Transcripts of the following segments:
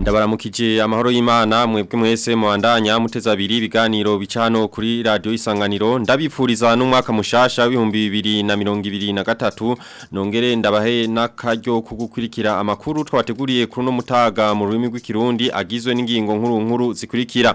ndabashikije amahoro y'Imana mwebwe mwese muandanya muteza abiri biganiro bicano kuri radio isanganiro ndabifuriza n'umwaka mushasha w'ibihumbi 2023 nongere ndabahe n'akaryo kugukurikira amakuru twateguriye kuri no mutaga mu rurimi rw'ikirundi agizwe n'ingingo nkuru nkuru zikurikira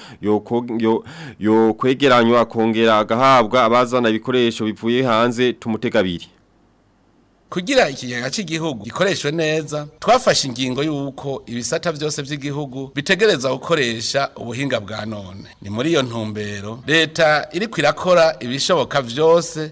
yo kwegeranywa kongera agahabwa abazana bikoresho bivuye hanze tumutega kugira ikigega cy'igihugu gikoreshwe neza twafashe ingingo y'uko ibisata byose by'igihugu bitegereza gukoresha ubuhinga bwa none ni muri iyo ntumbero leta iri kwirakora ibishoboka byose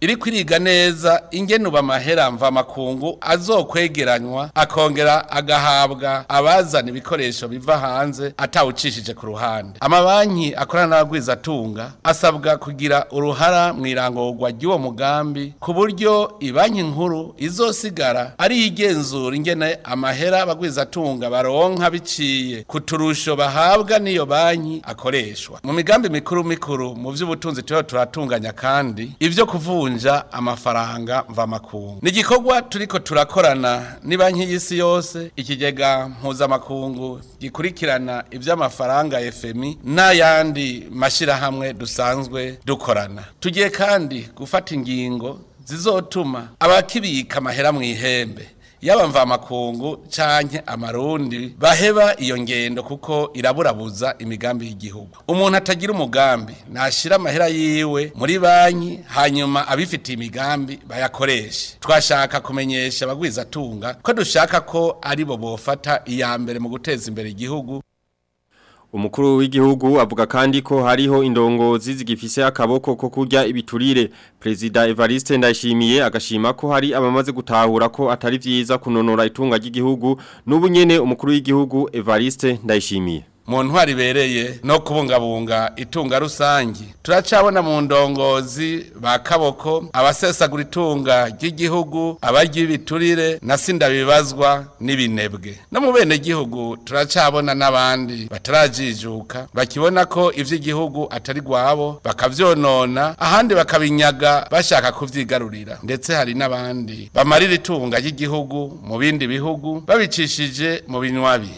iri kwiriga neza ingenuba amahera mvamakungu azokwegeranywa akongera agahabwa abazana ibikoresho biva hanze atawucishije ku ruhande amabanki akorana n'abagwizatunga asabwa kugira uruhara mu irangorwa ry'uwo mugambi ku buryo ibanki nkuru izosigara ari igenzura ingene amahera abagwizatunga baronka biciye ku turusho bahabwa n'iyo banki akoreshwa mu migambi mikuru mikuru mu by'ubutunzi ubutunzi turiho turatunganya kandi ibyo kuvunja amafaranga mvamakungu ni igikorwa turiko turakorana ni banki y'isi yose ikigega mpuzamakungu gikurikirana iby'amafaranga efemi n'ayandi mashyirahamwe dusanzwe dukorana tugiye kandi gufata ingingo zizotuma abakibika amahera mu ihembe y'abamvamakungu canke amarundi baheba iyo ngendo kuko iraburabuza imigambi y'igihugu umuntu atagira umugambi nashira amahera yiwe muri banki hanyuma abifite imigambi bayakoreshe twashaka kumenyesha abagwizatunga ko dushaka ko aribo bofata iya mbere mu guteza imbere igihugu umukuru w'igihugu avuga kandi ko hariho indongozi zigifise akaboko ko kujya ibiturire perezida Evariste ndashimiye agashima ko hari abamaze gutahura ko atari byiza kunonora itunga ry'igihugu n'ubunyene umukuru w'igihugu Evariste ndashimiye mu ntwari no kubungabunga itunga rusange turacabona mu ndongozi ba kaboko abasesagura itunga ry'igihugu abarya ibiturire na sinda bibazwa n'ibinebwe no mu bene gihugu turacabona n'abandi batarajijuka bakibona ko iby'igihugu atari rwabo bakabyonona ahandi bakabinyaga bashaka kubyigarurira ndetse hari n'abandi bamarira itunga ry'igihugu mu bindi bihugu babicishije mu binywabi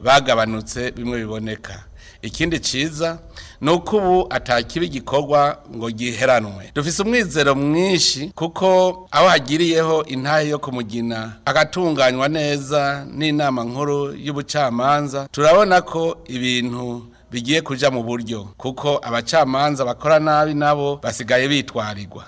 bagabanutse bimwe biboneka ikindi cyiza ni uko ubu atakiba igikorwa ngo giheranwe dufise umwizero mwinshi kuko aho hagiriyeho intahe yo kumugina agatunganywa neza n'inama nkuru y'ubucamanza turabona ko ibintu bigiye kujya mu buryo kuko abacamanza bakora nabi nabo basigaye bitwarirwa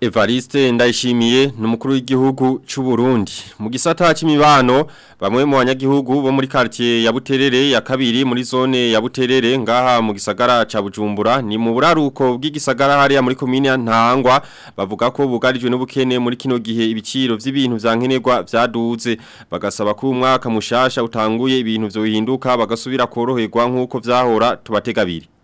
Evariste ndayishimiye n’umukuru umukuru w'igihugu cy'u Burundi mu gisata cy'imibano bamwe mu banyagihugu bo muri quartier ya Buterere ya kabiri muri zone ya Buterere ngaha mu gisagara ca Bujumbura ni mu buraruko bw'igisagara hariya muri commune ya Ntangwa bavuga ko bugarijwe n'ubukene muri kino gihe ibiciro by’ibintu vyankenerwa vyaduze bagasaba ko umwaka mushasha utanguye ibintu byo bihinduka bagasubira koroherwa nkuko byahora tubategabiri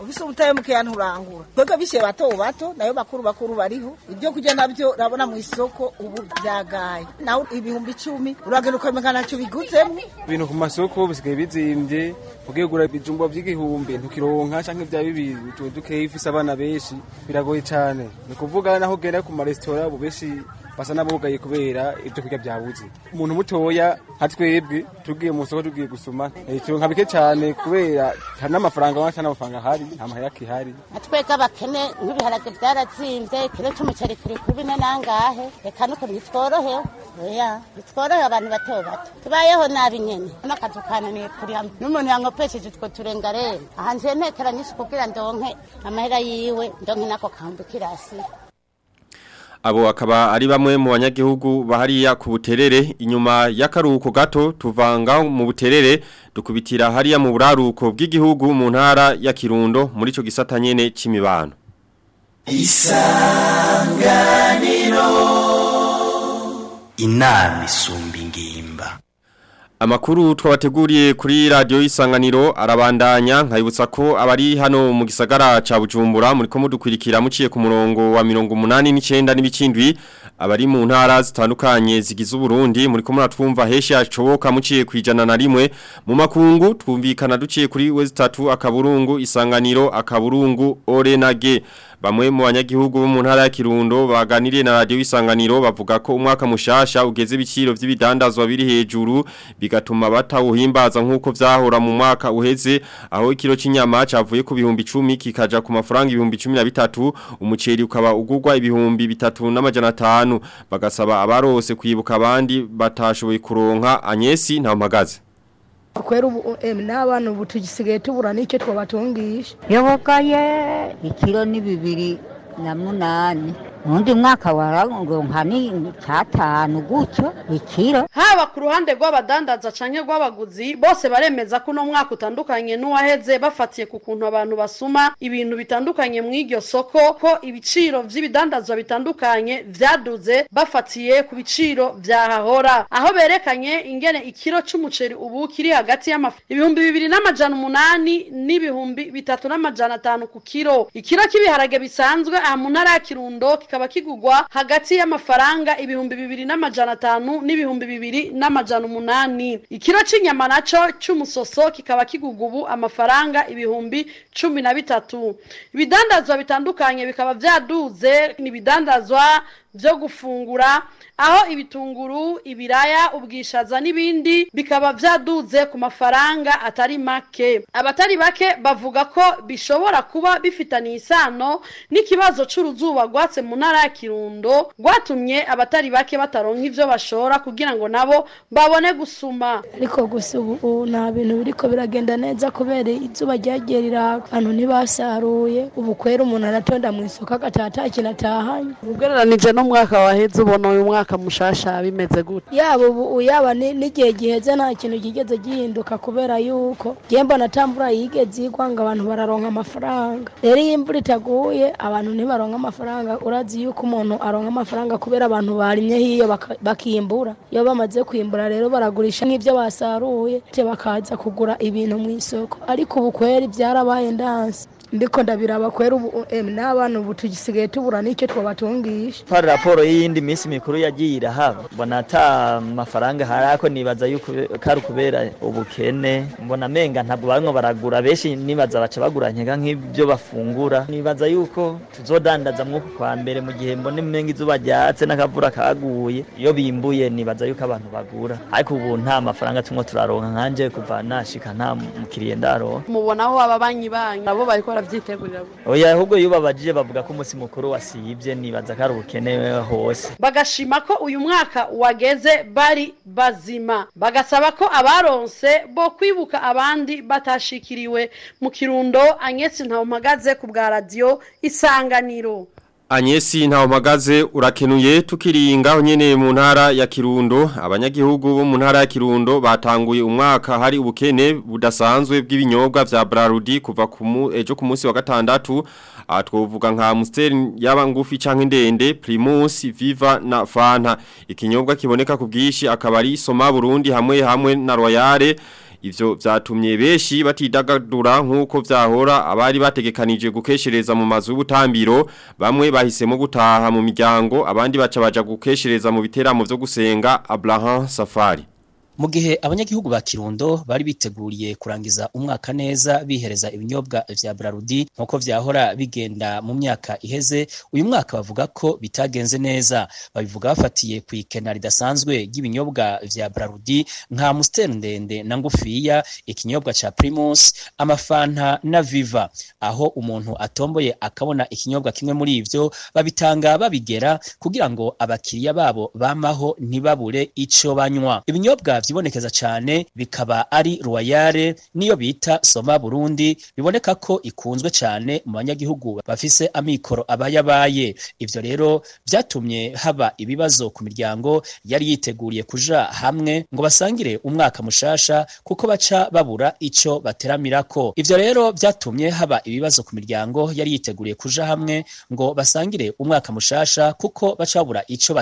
ubise umutahe mukeya nturangura twebwe bishyire bato bato nayo bakuru bakuru bariho ibyo kurya nabyo urabona mu isoko ubu byagaye nawe ibihumbi icumi uragenda ukamenya ntacyo bigutsemo ibintu ku masoko bisigaye bizimbye ugiye gura ibijumba by'igihumbi ntukironka canke vya bibiri tuwe dukeyi ufise abana benshi biragoye cyane ni kuvuga naho ugenda ku maresitora abo benshi basa n'abugaye kubera ibyo kurya byabuze umuntu mutoya nka twebwe tugiye mu soko tugiye gusoma eh, turonka bike cyane kubera hari n'amafaranga wacu n'amafaranga hari nta mahera kihari twebwe abakene nk'ibiharage vyarazimvye ikiro c'umuceri kiri kubi ne nangahe reka nuko ntitworohewe oya abantu bato bato tubayeho nabi nyene n'akazu kananiye kurihamwe n'umuntu yanko twese utwo turengarenga ahantu metero nyinshi kugira ndonke amahera yiwe ndonke n'ako kantu kirasi abo akaba ari bamwe mu banyagihugu bahariya ku buterere inyuma y'akaruhuko gato tuvanga mu buterere dukubitira hariya mu buraruko bw'igihugu mu ntara ya Kirundo muri cyo gisata nyene c'imibano inama isumba ingimba Amakuru twabateguriye kuri radio isanganiro arabandanya nkayibutsa ko abari hano mu gisagara ca Bujumbura muri ko mudukwirikira muciye ku murongo wa 89 n'ibikindwi abari mu ntara zitandukanye zigize Burundi muri ko muratwumva heshi yacoboka muciye kwijana na rimwe mu makungu twumvikana duciye kuri West zitatu akaburungu isanganiro akaburungu Orenage Bamwe mu banyagihugu bo mu ntara ya Kirundo baganiriye na radio isanganiro bavuga ko umwaka mushasha ugeze ibiciro by'ibidandazwa biri hejuru bigatuma batawuhimbaza nkuko vyahora mu mwaka uheze aho ikiro cy’inyama cavuye ku bihumbi 10 kikaja ku mafaranga ibihumbi 13 umuceri ukaba ugugwa ibihumbi bitatu n'amajana bagasaba abarose kwibuka abandi batashoboye kuronka anyesi magazi kwera ubu n'abana ubu tugisigaye tubura n'icyo twabatungisha yoboka ye ikiro ni bibiri na munani undi mwaka waravuga ngo gutyo bikira haba ku ruhande rw'abadandaza canke rw'abaguzi bose baremeza ko uno mwaka utandukanye n'uwaheze bafatiye ku kuntu abantu basuma ibintu bitandukanye mu iryo soko ko ibiciro vy'ibidandazwa bitandukanye vyaduze bafatiye ku biciro vyahahora aho berekanye ingene ikiro c'umuceri ubu kiri hagati y'ibihumbi bibiri n'amajana umunani n'ibihumbi bitatu n'amajana atanu ku kiro ikiro cy'ibiharage bisanzwe aha mu ntara ya kirundo kika kikaba kigugwa hagati y'amafaranga ibihumbi bibiri n'amajana atanu n'ibihumbi bibiri n'amajana umunani ikiro cy'inyama naco cy'umusoso kikaba kigugwa ubu amafaranga ibihumbi cumi na bitatu ibidandazwa bitandukanye bikaba byaduze ni ibidandazwa byo gufungura aho ibitunguru ibiraya ubwishaza n'ibindi bikaba byaduze ku mafaranga atari make abatari bake bavuga ko bishobora kuba bifitanye isano n'ikibazo cy'uruzuba rwatse mu ntara ya kirundo rwatumye abatari bake bataronka ibyo bashora kugira ngo nabo babone gusuma ariko gusa ubu nta bintu biriko biragenda neza kubera izuba ryagiye riraka abantu ntibasa ubu kwera umuntu aratonda mu isoko agataha nta atahanye ugereranije no mwaka waheze ubona uyu mwaka mushasha bimeze gute yaba ubu yaba n'igihe giheze nta kintu kigeze gihinduka kubera yuko gemba na tambura yigeze igwa ngo abantu bararonka amafaranga rero iyo imvura itaguye abantu ntibaronka amafaranga urazi yuko umuntu aronka amafaranga kubera abantu barimye hiyo bakimbura iyo bamaze kwimbura rero baragurisha nk'ibyo basaruye bakaza kugura ibintu mu isoko ariko ubu kweri byarabaye ndansi ndiko ndabiraba kwera ubu n'abana ubu tugisigaye tubura n'icyo twabatungisha hari raporo y'iyindi minsi mikuru yagiye irahaba mbona ata mafaranga hari ako nibaza yuko kari kubera ubukene mbona amenga ntabwo bamwe baragura benshi nibaza baca bagura nkega nk'ibyo bafungura nibaza yuko tuzodandaza mw'uku kwa mbere mu gihe mbona imenga izuba ryatse n'akavura kaguye iyo bimbuye nibaza yuko abantu bagura ariko ubu nta mafaranga tumwe turaronka nkanje kuva nashika nta mukiriye ndaronka mubona aho aba banki banki nabo bariko barabyitegurira oya ahubwo iyo babajije bavuga ko umunsi mukuru wasibye nibaza ko ari ubukene hose bagashima ko uyu mwaka wageze bari bazima bagasaba ko abaronse bo kwibuka abandi batashikiriwe mu kirundo anyesi ntawumagaze ku bwa radiyo isanganiro Anyesi ntawumpagaze urakenuye tukiringa nyene mu ntara ya Kirundo abanyagihugu bo mu ntara ya Kirundo batanguye umwaka hari ubukene budasanzwe bw'ibinyobwa vya Brarudi kuva ku eh, ejo ku munsi wa gatandatu atwovuga ah, nka Amstel yaba ngufi canke ndende Primus Viva na Fanta ikinyobwa kiboneka ku bwishi akabari Soma Burundi hamwe hamwe na Royale ivyo vyatumye benshi batidagadura nkuko vyahora abari bategekanije gukeshereza mu mazu y'ubutambiro bamwe bahisemo gutaha mu miryango abandi baca baja gukeshereza mu biteramo vyo gusenga Abraham Safari mu gihe abanyagihugu ba kirundo bari biteguriye kurangiza umwaka neza bihereza ibinyobwa vya Brarudi nk'uko vyahora bigenda mu myaka iheze uyu mwaka bavuga ko bitagenze neza babivuga bafatiye ku ikena ridasanzwe ry'ibinyobwa vya Brarudi nka Amstel ndende na ngufiya ikinyobwa ca Primus amafanta na Viva aho umuntu atomboye akabona ikinyobwa kimwe muri ivyo babitanga babigera kugira ngo abakiriya babo bamaho ntibabure ico banywa ibinyobwa byibonekeza cyane bikaba ari ruwayare niyo bita soma burundi biboneka ko ikunzwe cyane mu banyagihugu bafise amikoro abayabaye ibyo rero byatumye haba ibibazo ku miryango yari yiteguriye kuja hamwe ngo basangire umwaka mushasha kuko baca babura icyo bateramira ko ibyo rero byatumye haba ibibazo ku miryango yari yiteguriye kuja hamwe ngo basangire umwaka mushasha kuko baca babura icyo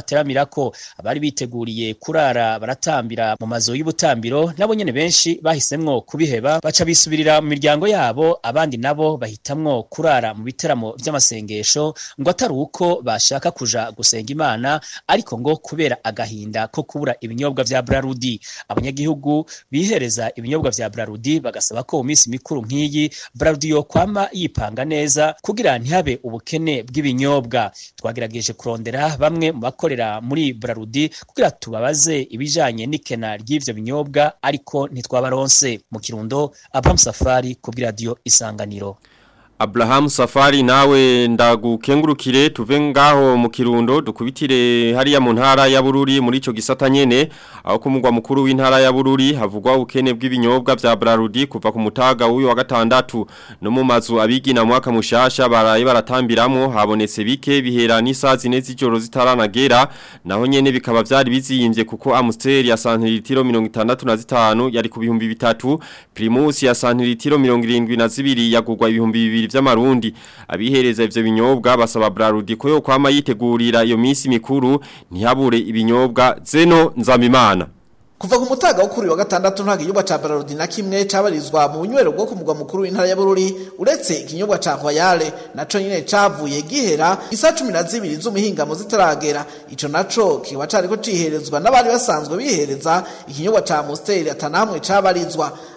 ko abari biteguriye kurara baratambira mu amazu y'ubutambiro nabo nyene benshi bahisemo kubiheba baca bisubirira mu miryango yabo abandi nabo bahitamwo kurara mu biteramo by’amasengesho ngo atari uko bashaka kuja gusenga imana ariko ngo kubera agahinda ko kubura ibinyobwa bya Brarudi abanyagihugu bihereza ibinyobwa bya Brarudi bagasaba ko mu minsi mikuru nk'iyi Brarudi yo yipanga neza kugira ntihabe ubukene bw'ibinyobwa twagerageje kurondera bamwe mu bakorera muri Brarudi kugira tubabaze ibijyanye n'ikena ry'ibyo binyobwa ariko ntitwabaronse mu kirundo Abraham Safari ku bw'iradiyo isanganiro Abraham Safari nawe ndagukengurukire tuve ngaho mu kirundo dukubitire hariya mu ntara ya Bururi muri cyo gisata nyene aho kumugwa mukuru w'intara ya Bururi havugwa ukene bw'ibinyobwa bya Brarudi kuva ku mutaga w'uyu wa gatandatu no mu mazu abigina mwaka mushasha baraye baratambiramo habonetse bike bihera n'isaha zine z'ijoro zitaranagera naho nyene bikaba byari biziyimbye kuko Amstel ya santilitiro 65 yari ku bihumbi bitatu Primus ya santilitiro 72 yagugwa ibihumbi bibiri vy'amarundi abihereza ivyo binyobwa basaba Brarudi ko yo kwama yitegurira iyo minsi mikuru ntihabure ibinyobwa zeno nzamimana kuva ku mutaga wo wa gatandatu nta kinyobwa ca Bararudi na kimwe cabarizwa mu bunywero bwo ku mukuru w'intara ya Bururi uretse ikinyobwa ca Royale naco nyine cavuye gihera isa 12 z'umuhingamo zitaragera ico naco kiba cariko ciherezwa n'abari basanzwe bihereza ikinyobwa ca Mostel atanamwe cabarizwa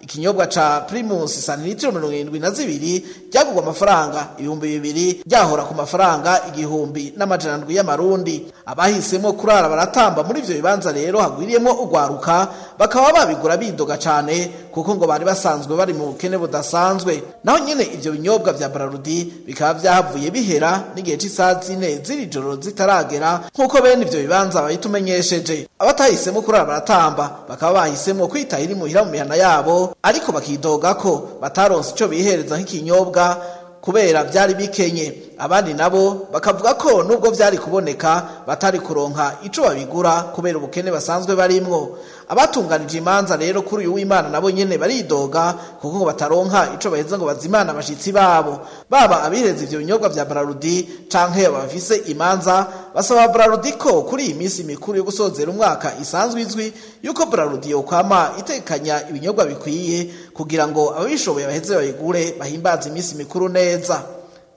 ikinyobwa ca pirimusi santilitiro mirongo irindwi na zibiri cyagurwa amafaranga ibihumbi bibiri byahora ku mafaranga igihumbi n'amajana ndwi y'amarundi abahisemo kurara baratamba muri ibyo bibanza rero hagwiriyemo ugwaruka bakaba babigura bidoga cyane kuko ngo bari basanzwe bari mu bukene budasanzwe naho nyine ibyo binyobwa bya bararudi bikaba vyahavuye bihera n'igihe c'isaha zine ziri joro zitaragera nk'uko bene ibyo bibanza bahita umenyesheje abatahisemo kurara baratamba bakaba bahisemo kwitahira imuhira mu mihana yabo ariko bakidoga ko bataronse icyo bihereza nk'ikinyobwa kubera byari bikenye abandi nabo bakavuga ko nubwo byari kuboneka batari kuronka icyo babigura kubera ubukene basanzwe barimwo abatunganije imanza rero kuri uyu w'imana nabo nyine baridoga kuko ngo bataronka icyo baheza ngo bazimana abashyitsi babo baba abireze ibyo binyobwa bya bararudi cyangwa bafise imanza basaba bararudi ko kuri iyi minsi mikuru yo gusozera umwaka isanzwe izwi yuko bararudi yokwama itekanya ibinyobwa bikwiye kugira ngo ababishoboye baheze bayigure bahimbaze iminsi mikuru neza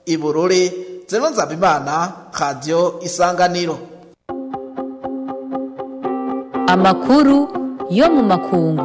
ibururi zeru nzabimana radiyo isanganiro amakuru yo mu makungu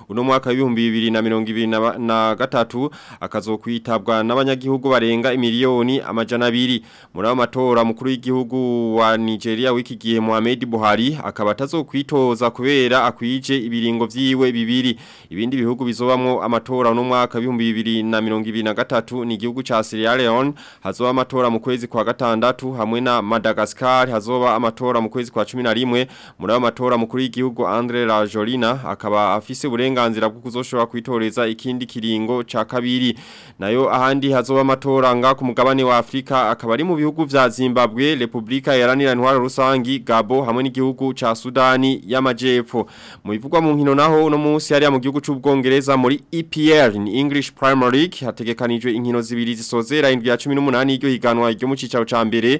uno mwaka wa 2023 akazokwita kwitabwa n'abanyagihugu barenga imiliyoni amajana 2 muri ayo matora mukuru w'igihugu wa Nigeria w'iki gihe Mohamed Buhari akaba atazokwitoza kubera akwije ibiringo vyiwe bibiri ibindi bihugu bizobamwo amatora no mwaka 2023 ni igihugu ca Sierra Leone hazoba amatora mu kwezi kwa gatandatu hamwe na Madagascar hazoba amatora mu kwezi kwa 11 muri ayo matora mukuru w'igihugu Andre Rajolina akaba afise uburenganzira bwo kuzoshobora kwitoreza ikindi kiringo cha kabiri nayo yayo ahandi hazoba amatora nga ku mugabane wa Afrika akaba ari mu bihugu vya Zimbabwe, Republika Iharanira Intwaro Rusangi, Gabo hamwe n'igihugu ca Sudani y'Amajepfo. Mu bivugwa mu nkino naho uno munsi yari mu gihugu c'Ubwongereza muri EPL ni English Premier League hategekanijwe inkino zibiri zisozera indwi ya 18 iryo higanwa ryo mu cicaro ca mbere.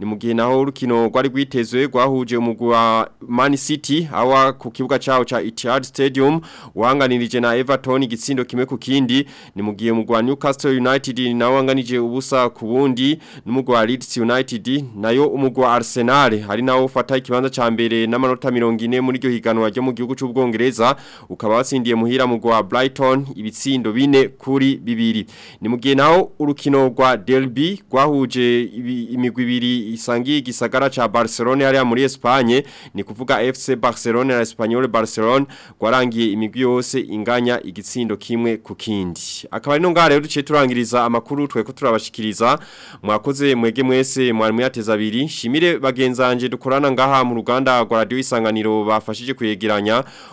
ni mu gihe naho urukino rwari rwitezwe rwahuje umugwa Man City awa ku kibuga cyawo cha Etihad Stadium wanganirije na Everton Gitsindo kimwe ku kindi ni mu gihe umugwa Newcastle United nawe ubusa ku bundi n'umugwa Leeds United United nayo umugwa Arsenal hari nawo ufata ikibanza ca mbere n'amanota 40 muri iryo higanwa ryo mu gihugu cy'Ubwongereza ukaba wasindiye muhira mugwa Brighton ibitsindo bine kuri bibiri ni mugihe naho urukino rwa Derby gwahuje imigwi ibiri isangiye igisagara ca Barcelona hariya muri Espagne ni kuvuga FC Barcelona na Espanyol Barcelona gwarangiye imigwi yose inganya igitsindo kimwe ku kindi akaba ari no ngare duciye turangiriza amakuru tweko turabashikiriza mwakoze mwege mwese mwiriwe mwarimu yateza abiri shimire bagenzanje dukorana ngaha mu ruganda rwa isanganiro bafashije kuyegeranya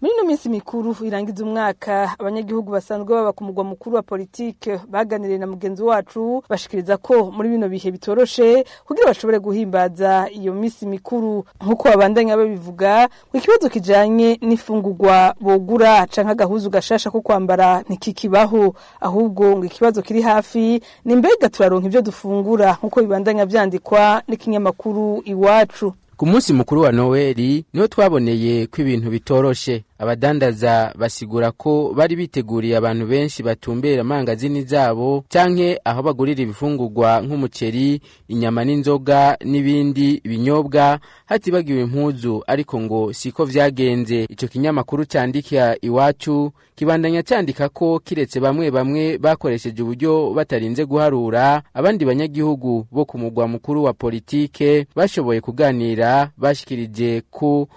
muri ino minsi mikuru irangiza umwaka abanyagihugu basanzwe baba ku mugwa mukuru wa politike baganiriye na mugenzi wacu bashikiriza ko muri bino bihe bitoroshe kugira bashobore guhimbaza iyo minsi mikuru nk'uko babandanya babivuga ku kibazo kijyanye n'ifungurwa bogura canke agahuzu gashasha ko kwambara ntikikibaho ahubwo ngo ikibazo kiri hafi ni mbega turaronka ivyo dufungura nk'uko bibandanya byandikwa n'ikinyamakuru iwacu ku munsi mukuru wa noweli niho twaboneye ko ibintu bitoroshe abadandaza basigura ko bari biteguriye abantu benshi batumbera amangazini zabo cyangwa aho bagurira ibifungurwa nk'umuceri inyama n'inzoga n'ibindi binyobwa hatibagiwe impuzu ariko ngo siko vyagenze ico kinyamakuru candika iwacu kibandanya candika ko kiretse bamwe bamwe bakoresheje uburyo batarinze guharura abandi banyagihugu bo ku mugwa mukuru wa politike bashoboye kuganira bashikirije ko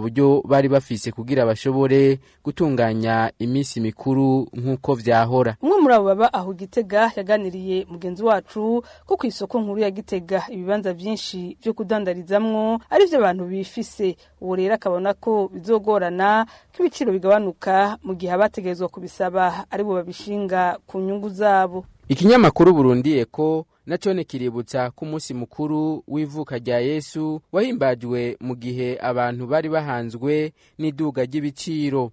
buryo bari bafise kugira bashobore gutunganya iminsi mikuru nk'uko byahora umwe muri abo baba aho gitega yaganiriye mugenzi wacu ko ku isoko nkuru ya gitega ibibanza byinshi byo kudandarizamwo ari byo abantu bifise uwo rero akabona ko bizogorana ko ibiciro bigabanuka mu gihe abategerezwa kubisaba aribo babishinga ku nyungu zabo ikinyamakuru burundi eko nacone kiributsa ko umunsi mukuru w'ivuka rya yesu wahimbajwe mu gihe abantu bari bahanzwe n'iduga ry'ibiciro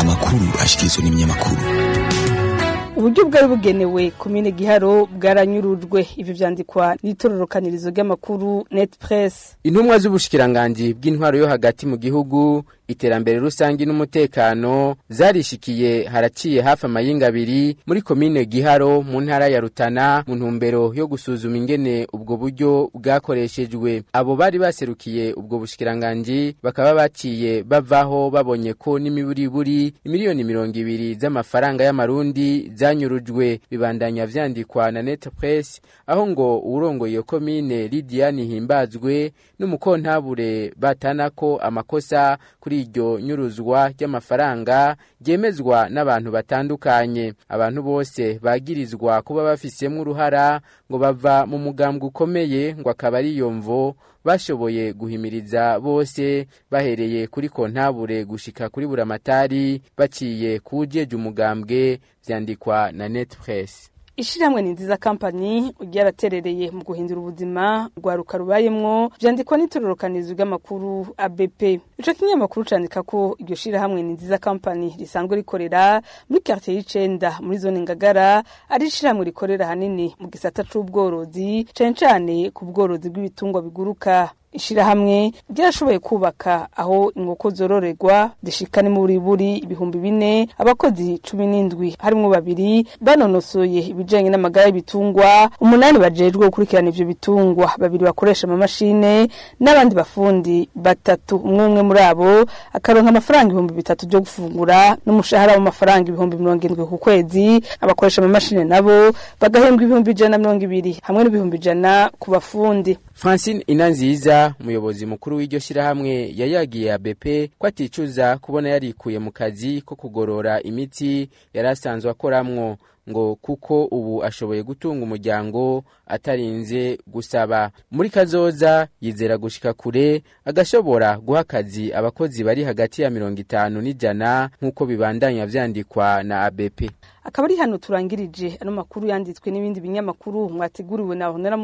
amakuru ashyikirizwa n'ibinyamakuru uburyo bwari bugenewe komine giharo bwaranyurujwe ibi byandikwa n'itororokanirizo ry'amakuru net press intumwa z’ubushikiranganji bw'intwaro yo hagati mu gihugu iterambere rusange n'umutekano zarishikiye haraciye hafi amayinga abiri muri komine giharo mu ntara ya rutana mu ntumbero yo gusuzuma ingene ubwo buryo bwakoreshejwe abo bari baserukiye ubwo bushikiranganji bakaba baciye bavaho babonye ko n'imiburiburi miliyoni mirongo ibiri z'amafaranga y'amarundi zanyu byanyurujwe bibandanya vyandikwa na net press aho ngo urongoye iyo komine lidiyani himbazwe n'umukontabure batanako amakosa kuri iryo nyuruzwa ry'amafaranga ryemezwa n'abantu batandukanye abantu bose bagirizwa kuba bafisemo uruhara ngo bava mu mugambwe ukomeye ngo akaba ari iyo mvo bashoboye guhimiriza bose bahereye kuri kontabure gushika kuri buramatari baciye ku jeje umugambwe byandikwa na net press ishyirahamwe ni nziza kampani ryaraterereye mu guhindura ubuzima rwaruka rubayemwo byandikwa n'itororokanizi ry'amakuru ABP ico kinyamakuru candika ko iryo shyirahamwe ni nziza kampani risanzwe rikorera muri quartier y'icenda muri zone ngagara ari ishyirahamwe rikorera ahanini mu gisata c'ubworozi cane cane ku bworozi bw'ibitungwa biguruka ishyirahamwe ryashoboye kubaka aho inkoko zororerwa zishikana mu buri ibihumbi bine abakozi cumi n'indwi harimo babiri banonosoye ibijyanye n’amagare y'ibitungwa umunani bajejwe gukurikirana ibyo bitungwa babiri bakoresha amamashine n'abandi bafundi batatu umwe umwe muri abo akaronka amafaranga ibihumbi bitatu byo gufungura n'umushahara w'amafaranga ibihumbi mirongo irindwi ku kwezi abakoresha amamashine nabo bagahembwa ibihumbi ijana na mirongo ibiri hamwe n'ibihumbi ijana ku bafundi francine inanziza umuyobozi mukuru w'iryo shyirahamwe yayagiye abepe ko aticuza kubona yarikuye mu kazi ko kugorora imiti yari asanzwe akoramwo ngo kuko ubu ashoboye gutunga umuryango atarinze gusaba muri kazoza yizera gushika kure agashobora guha akazi abakozi bari hagati ya mirongo itanu n'ijana nk'uko bibandanya vyandikwa na abepe akaba ari hano turangirije ano makuru yanditswe n'ibindi binyamakuru mwateguriwe na Honera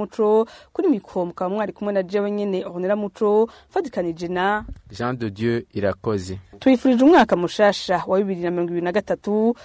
kuri mikro mukaba mwari kumwe na jewe nyene Honera Muco na Jean de Dieu irakoze twifurije umwaka mushasha wa gatatu